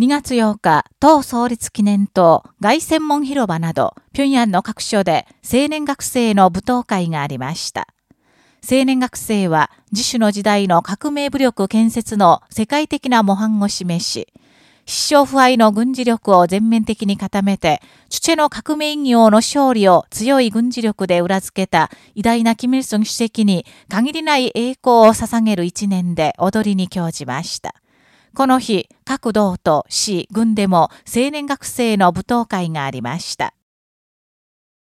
2月8日、党創立記念塔、外専門広場など、平壌の各所で青年学生の舞踏会がありました。青年学生は自主の時代の革命武力建設の世界的な模範を示し、必勝不敗の軍事力を全面的に固めて、チュチェの革命業の勝利を強い軍事力で裏付けた偉大なキム・イルソン主席に限りない栄光を捧げる一年で踊りに興じました。この日、各道と市、軍でも青年学生の舞踏会がありました。